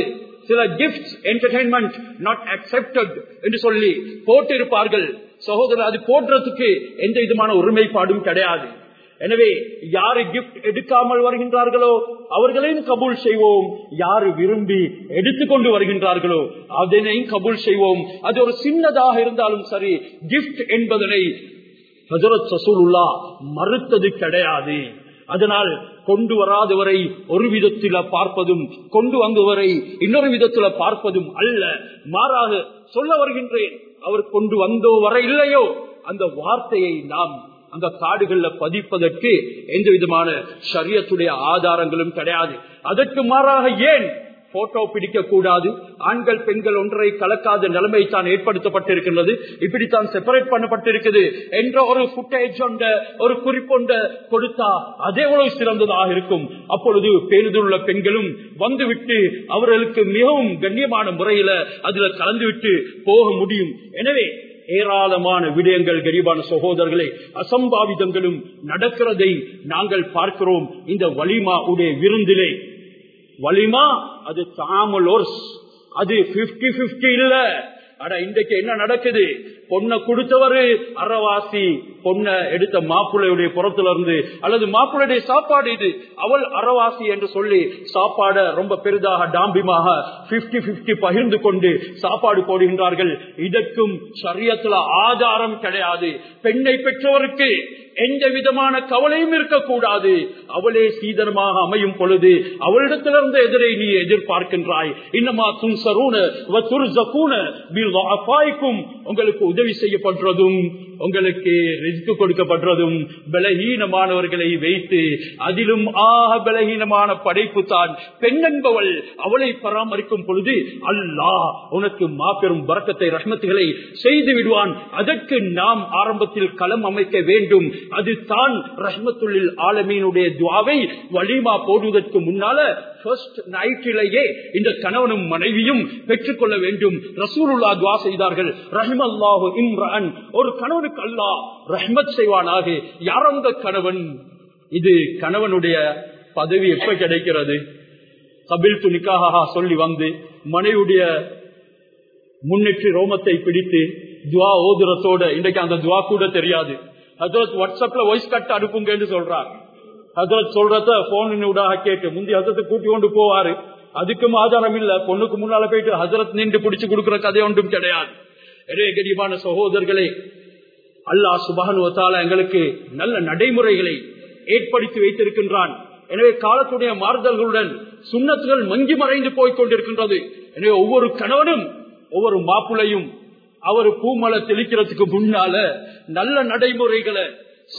சில கிஃப்ட் என்டர்டைன்மெண்ட் நாட் அக்செப்டட் என்று சொல்லி போட்டு இருப்பார்கள் சகோதரர் அது போடுறதுக்கு எந்த விதமான ஒருமைப்பாடும் கிடையாது. எனவே யாரு கிஃப்ட் எடுக்காமல் வருகின்றார்களோ அவர்களையும் கபூல் செய்வோம். யாரு விரும்பி எடுத்துக்கொண்டு வருகின்றார்களோ அதனையும் கபூல் செய்வோம். அது ஒரு சின்னதாக இருந்தாலும் சரி கிஃப்ட் என்பதனை ஹசரத் சசூலுல்லா மறுத்தது கிடையாது. அதனால் கொண்டு வராதவரை ஒரு விதத்தில பார்ப்பதும் கொண்டு வந்தவரை இன்னொரு விதத்தில பார்ப்பதும் அல்ல. மாறாக சொல்ல வருகின்றேன் அவர் கொண்டு வந்தோ வர இல்லையோ அந்த வார்த்தையை நாம் அந்த காடுகள்ல பதிப்பதற்கு எந்த விதமான சரியத்துடைய ஆதாரங்களும் கிடையாது. அதற்கு மாறாக ஏன் போட்டோ பிடிக்க கூடாது ஆண்கள் பெண்கள் ஒன்றை கலக்காத நிலைமை தான் ஏற்படுத்தப்பட்டிருக்கின்றது. இப்படித்தான் செப்பரேட் பண்ணப்பட்டிருக்குது என்ற ஒரு புட்டேஜ் ஒன்ற ஒரு குறிப்பொண்ட கொடுத்தா அதே எவ்வளவு சிறந்ததாக இருக்கும். அப்பொழுது பேருந்துள்ள பெண்களும் வந்துவிட்டு அவர்களுக்கு மிகவும் கண்ணியமான முறையில அதுல கலந்துவிட்டு போக முடியும். எனவே ஏராளமான விடயங்கள் கரிபான சகோதரர்களே அசம்பாவிதங்களும் நடக்கிறதை நாங்கள் பார்க்கிறோம். இந்த வலிமா உடைய விருந்திலே வலிமா? அது தாமலோர்ஸ் அது பிப்டி பிப்டி இல்ல. ஆனா இன்றைக்கு என்ன நடக்குது? பொண்ணை கொடுத்தவரு அறவாசி. பொண்ணை எடுத்த மாப்பிள்ளையுடைய புறத்துல இருந்து அல்லது மாப்பிள்ளையுடைய சாப்பாடு இது. அவள் அறவாசி என்று சொல்லி சாப்பாட ரொம்ப பெரிதாக டாம்பிமாக பிப்டி பிப்டி பகிர்ந்து கொண்டு சாப்பாடு போடுகின்றார்கள். இதற்கும் சரியத்துல ஆதாரம் கிடையாது. பெண்ணை பெற்றவருக்கு எந்த விதமான கவலையும் இருக்கக்கூடாது. அவளே சீதனமாக அமையும் பொழுது அவளிடத்திலிருந்து எதிரை நீ எதிர்பார்க்கின்றாய். இன்னமா துன்சரூன உங்களுக்கு உதவி செய்யப்படுறதும் உங்களுக்கு ரிஸ்க் கொடுக்கப்படுறதும் பலகீனமானவர்களை வைத்து அதிலும் ஆக பலகீனமான படைப்பு தான் பெண் என்பவள் அவளை பராமரிக்கும் பொழுது அல்லாஹ் உனக்கு மாபெரும் வரக்கத்தை ரஹ்மத்துகளை செய்து விடுவான். அதற்கு நாம் ஆரம்பத்தில் களம் அமைக்க வேண்டும். அது தான் ரஹ்மத்துள்ளில் ஆலமீனுடைய துவாவை வலிமா போடுவதற்கு முன்னால நைட்டிலேயே இந்த கணவனும் மனைவியும் பெற்றுக்கொள்ள வேண்டும். ரசூலுல்லா துவா செய்தார்கள். ரஹிம் அல்லாஹு இம்ரான். ஒரு கணவனுக்கு அல்லா ரஹ்மத் செய்வானாக. யார் அந்த கணவன்? இது கணவனுடைய பதவி எப்ப கிடைக்கிறது? கபில் துணிக்காக சொல்லி வந்து மனைவியுடைய முன்னேற்றி ரோமத்தை பிடித்து துவா ஓதுரத்தோட இன்றைக்கு அந்த துவா கூட தெரியாது. ஹசரத் வாட்ஸ்அப்ல வாய்ஸ் கட் அனுப்புங்கன்னு சொல்றாங்க ஹசரத் சொல்றத விடாக கேட்டு முந்தி ஹசரத்தை கூட்டி கொண்டு போவாரு. அதுக்கும் ஆதாரம் இல்ல பொண்ணுக்கு முன்னால போயிட்டு ஹசரத் நின்று பிடிச்சு கொடுக்கிற கதை ஒன்றும் கிடையாது. எனவே கடிமான சகோதரர்களே அல்லாஹ் சுபானுவத்தால எங்களுக்கு நல்ல நடைமுறைகளை ஏற்படுத்தி வைத்திருக்கின்றான். எனவே காலத்துடைய மாறுதல்களுடன் சுண்ணத்துகள் மங்கி மறைந்து போய் கொண்டிருக்கின்றது. எனவே ஒவ்வொரு கணவனும் ஒவ்வொரு மாப்பிளையும் அவர் பூமலை தெளிக்கிறதுக்கு முன்னால நல்ல நடைமுறைகளை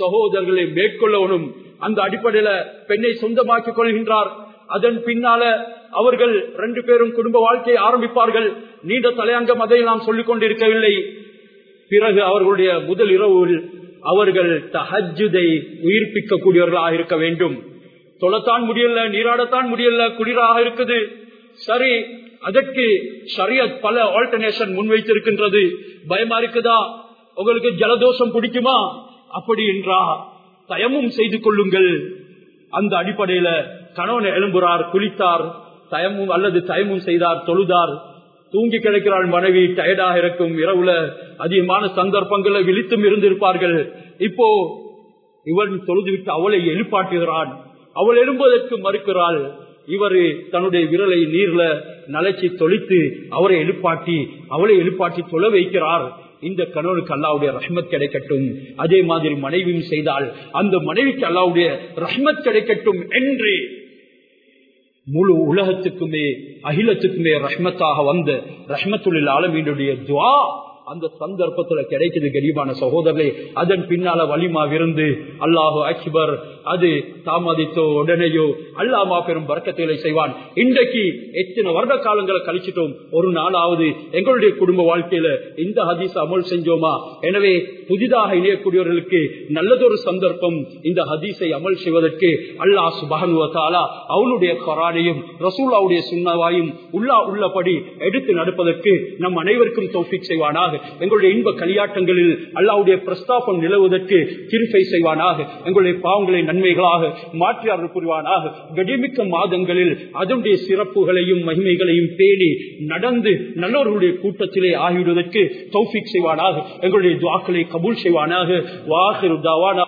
சகோதரர்களை மேற்கொள்ளவனும் அந்த அடிப்படையில பெண்ணை சொந்தமாக்கிக் கொள்கின்றார். அதன் பின்னால அவர்கள் ரெண்டு பேரும் குடும்ப வாழ்க்கையை ஆரம்பிப்பார்கள். நீண்ட தலையங்கம் அதை நாம் சொல்லிக் கொண்டிருக்கவில்லை. பிறகு அவர்களுடைய முதல் இரவில் அவர்கள் தஹஜுதை உயிர்ப்பிக்க கூடியவர்களாக இருக்க வேண்டும். தொழத்தான் முடியல நீராடத்தான் முடியல குளிராக இருக்குது. சரி அதற்கு சரியத் பல ஆல்டர்னேஷன் முன்வைத்திருக்கின்றது. பயமா இருக்குதா? உங்களுக்கு ஜலதோஷம் பிடிக்குமா? அப்படி என்றா தயமும் செய்து கொள்ளுங்கள். அந்த அடிப்படையில கணவன் எழும்புறார் குளித்தார் தயமும் அல்லது தயமும் செய்தார் தொழுதார். தூங்கி கிடைக்கிறாள் மனைவி டயர்டாக இருக்கும் இரவுல அதிகமான சந்தர்ப்பங்களை விழித்தும் இருந்திருப்பார்கள். இப்போ இவன் தொழுதுவிட்டு அவளை எழுப்பாட்டுகிறான். அவள் எழும்புவதற்கு மறுக்கிறாள். இவர் தன்னுடைய விரலை நீர்ல நலச்சி தொழித்து அவரை எழுப்பாட்டி அவளை எழுப்பாட்டி தொலை வைக்கிறார். இந்த கணவனுக்கு அல்லாவுடைய ரஹ்மத் கிடைக்கட்டும். அதே மாதிரி மனைவியும் செய்தால் அந்த மனைவிக்கு அல்லாவுடைய ரஹ்மத் கிடைக்கட்டும் என்று முழு உலகத்துக்குமே அகிலத்துக்குமே ரஹ்மத்தாக வந்த ரஹ்மத்துள்ள ஆலமீனுடைய துவா அந்த சந்தர்ப்பத்துல கிடைக்குது கரிபான சகோதரர்களே. அதன் பின்னால வலிமா விருந்து அல்லாஹோ அக்பர் அது தாமதித்தோ உடனேயோ அல்லாமா பெரும் வர்க்கத்தை செய்வான். இன்றைக்கு எத்தனை வருட காலங்களை கழிச்சிட்டோம். ஒரு நாளாவது எங்களுடைய குடும்ப வாழ்க்கையில இந்த ஹதீஸ் அமல் செஞ்சோமா? எனவே புதிதாக இணையக்கூடியவர்களுக்கு நல்லதொரு சந்தர்ப்பம் இந்த ஹதீஸை அமல் செய்வதற்கு அல்லாஹ் சுபானுவத்தாலா அவனுடைய கொரானையும் ரசூல்லாவுடைய சுண்ணாவாயும் உள்ளா உள்ளபடி எடுத்து நடப்பதற்கு நம் அனைவருக்கும் தோஃபிக் செய்வானாக. எங்களுடைய இன்ப களியாட்டங்களில் அல்லாவுடைய பிரஸ்தாபம் நிலவுவதற்கு திருப்பை செய்வானாக. எங்களுடைய பாவங்களை நன்மைகளாக மாற்றி அருள் புரிவானாக. கடிமிக்க மாதங்களில் அதனுடைய சிறப்புகளையும் மகிமைகளையும் பேணி நடந்து நல்லவர்களுடைய கூட்டத்திலே ஆகிவிடுவதற்கு தௌஃபிக் செய்வானாக. எங்களுடைய துவாக்களை கபூல் செய்வானாக. வாஹிரு தாவானா.